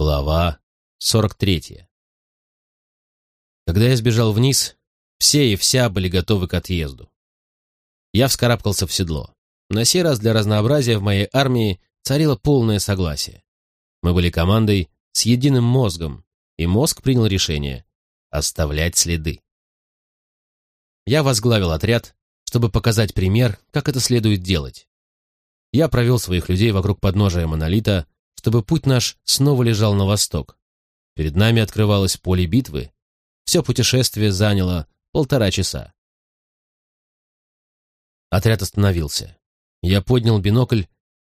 Глава 43. Когда я сбежал вниз, все и вся были готовы к отъезду. Я вскарабкался в седло. На сей раз для разнообразия в моей армии царило полное согласие. Мы были командой с единым мозгом, и мозг принял решение оставлять следы. Я возглавил отряд, чтобы показать пример, как это следует делать. Я провел своих людей вокруг подножия монолита, чтобы путь наш снова лежал на восток. Перед нами открывалось поле битвы. Все путешествие заняло полтора часа. Отряд остановился. Я поднял бинокль.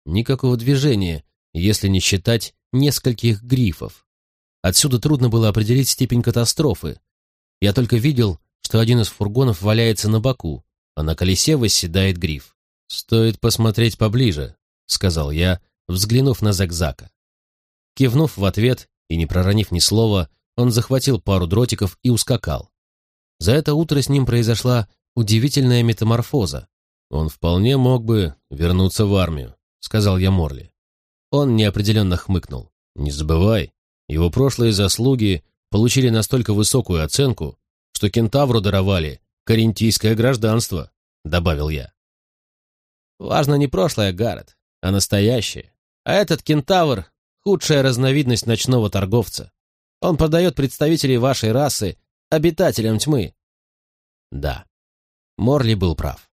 Никакого движения, если не считать нескольких грифов. Отсюда трудно было определить степень катастрофы. Я только видел, что один из фургонов валяется на боку, а на колесе восседает гриф. «Стоит посмотреть поближе», — сказал я, взглянув на Зэгзака. Кивнув в ответ и не проронив ни слова, он захватил пару дротиков и ускакал. За это утро с ним произошла удивительная метаморфоза. Он вполне мог бы вернуться в армию, сказал я Морли. Он неопределенно хмыкнул. Не забывай, его прошлые заслуги получили настолько высокую оценку, что кентавру даровали карентийское гражданство, добавил я. Важно не прошлое, Гаррет, а настоящее. А этот кентавр — худшая разновидность ночного торговца. Он продает представителей вашей расы обитателям тьмы. Да, Морли был прав.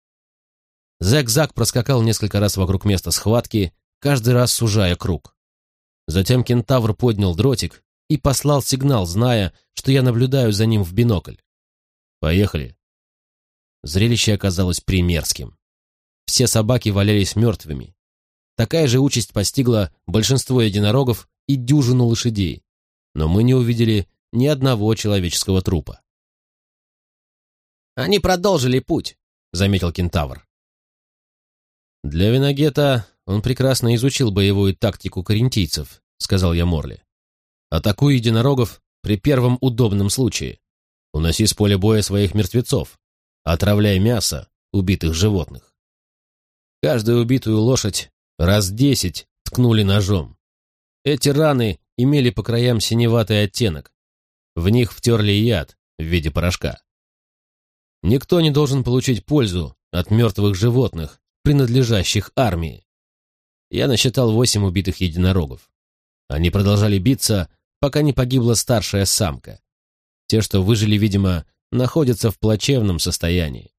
Зэг-Зак проскакал несколько раз вокруг места схватки, каждый раз сужая круг. Затем кентавр поднял дротик и послал сигнал, зная, что я наблюдаю за ним в бинокль. «Поехали». Зрелище оказалось примерским. Все собаки валялись мертвыми, Такая же участь постигла большинство единорогов и дюжину лошадей, но мы не увидели ни одного человеческого трупа. «Они продолжили путь», — заметил кентавр. «Для Виногета он прекрасно изучил боевую тактику карентийцев», — сказал я Морли. «Атакуй единорогов при первом удобном случае. Уноси с поля боя своих мертвецов. Отравляй мясо убитых животных. Каждую убитую лошадь Раз десять ткнули ножом. Эти раны имели по краям синеватый оттенок. В них втерли яд в виде порошка. Никто не должен получить пользу от мертвых животных, принадлежащих армии. Я насчитал восемь убитых единорогов. Они продолжали биться, пока не погибла старшая самка. Те, что выжили, видимо, находятся в плачевном состоянии.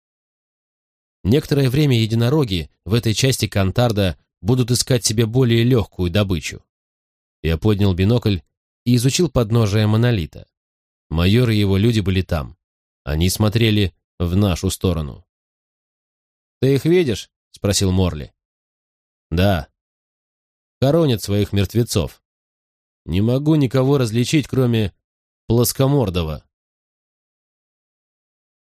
Некоторое время единороги в этой части Кантарда будут искать себе более легкую добычу. Я поднял бинокль и изучил подножие монолита. Майор и его люди были там. Они смотрели в нашу сторону. «Ты их видишь?» — спросил Морли. «Да. Хоронят своих мертвецов. Не могу никого различить, кроме плоскомордого».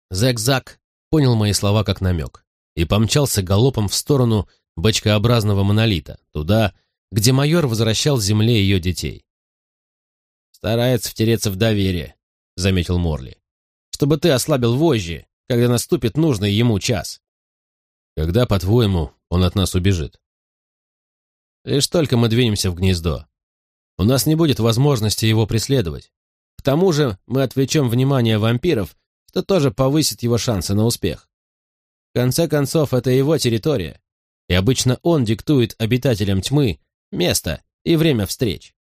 Зэк-Зак понял мои слова как намек и помчался галопом в сторону бочкообразного монолита, туда, где майор возвращал земле ее детей. «Старается втереться в доверие», — заметил Морли, «чтобы ты ослабил вожжи, когда наступит нужный ему час». «Когда, по-твоему, он от нас убежит?» «Лишь только мы двинемся в гнездо. У нас не будет возможности его преследовать. К тому же мы отвлечем внимание вампиров, что тоже повысит его шансы на успех. В конце концов, это его территория, и обычно он диктует обитателям тьмы место и время встреч.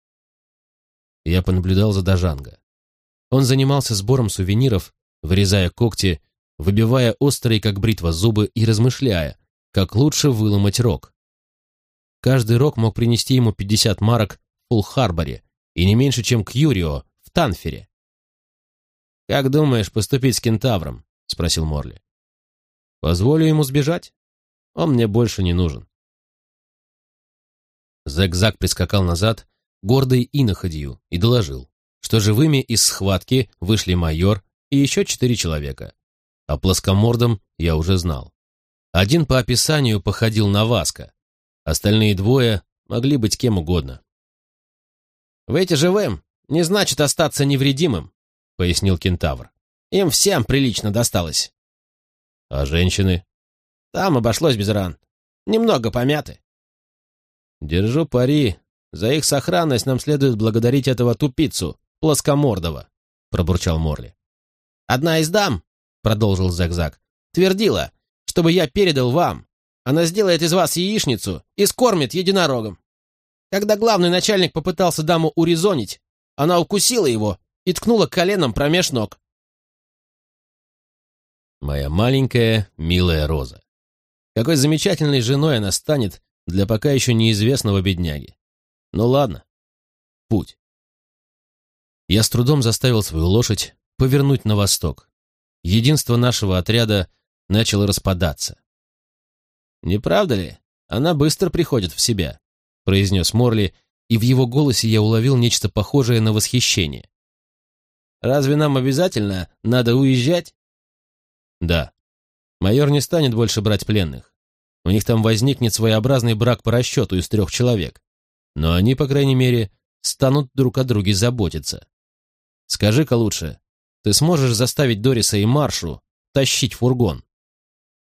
Я понаблюдал за Дажанго. Он занимался сбором сувениров, вырезая когти, выбивая острые, как бритва, зубы и размышляя, как лучше выломать рог. Каждый рог мог принести ему 50 марок в Фулл-Харборе и не меньше, чем к Юрио в Танфере. «Как думаешь поступить с кентавром?» — спросил Морли. «Позволю ему сбежать?» Он мне больше не нужен. Зэк-Зак прискакал назад, гордый и находью, и доложил, что живыми из схватки вышли майор и еще четыре человека. А плоскомордом я уже знал. Один по описанию походил на Васка, остальные двое могли быть кем угодно. «Выйти живым не значит остаться невредимым», — пояснил кентавр. «Им всем прилично досталось». «А женщины?» Там обошлось без ран. Немного помяты. Держу пари, За их сохранность нам следует благодарить этого тупицу, плоскомордого», — пробурчал Морли. «Одна из дам», — продолжил Зак-Зак, — «твердила, чтобы я передал вам. Она сделает из вас яичницу и скормит единорогом. Когда главный начальник попытался даму урезонить, она укусила его и ткнула коленом промеж ног. Моя маленькая, милая Роза. Какой замечательной женой она станет для пока еще неизвестного бедняги. Ну ладно, путь. Я с трудом заставил свою лошадь повернуть на восток. Единство нашего отряда начало распадаться. «Не правда ли? Она быстро приходит в себя», — произнес Морли, и в его голосе я уловил нечто похожее на восхищение. «Разве нам обязательно надо уезжать?» «Да. Майор не станет больше брать пленных. У них там возникнет своеобразный брак по расчету из трех человек. Но они, по крайней мере, станут друг о друге заботиться. Скажи-ка лучше, ты сможешь заставить Дориса и Маршу тащить фургон?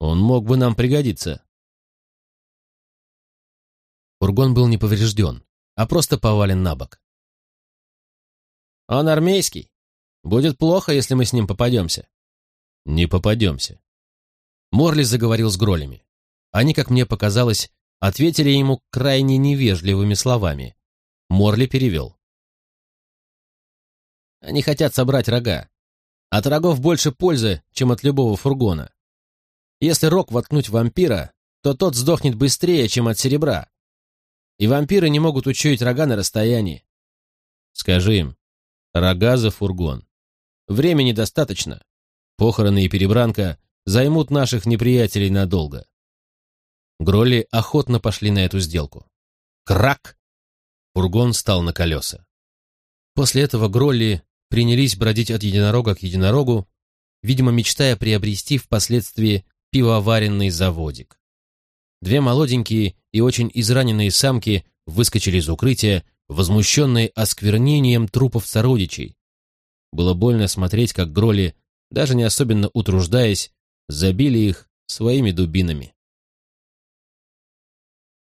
Он мог бы нам пригодиться. Фургон был не поврежден, а просто повален на бок. «Он армейский. Будет плохо, если мы с ним попадемся». «Не попадемся». Морли заговорил с гролями. Они, как мне показалось, ответили ему крайне невежливыми словами. Морли перевел. Они хотят собрать рога. От рогов больше пользы, чем от любого фургона. Если рог воткнуть в вампира, то тот сдохнет быстрее, чем от серебра. И вампиры не могут учуять рога на расстоянии. Скажи им, рога за фургон. Времени достаточно. Похороны и перебранка займут наших неприятелей надолго. Гролли охотно пошли на эту сделку. Крак! Фургон стал на колеса. После этого Гролли принялись бродить от единорога к единорогу, видимо, мечтая приобрести впоследствии пивоваренный заводик. Две молоденькие и очень израненные самки выскочили из укрытия, возмущенные осквернением трупов сородичей. Было больно смотреть, как Гроли, даже не особенно утруждаясь, забили их своими дубинами.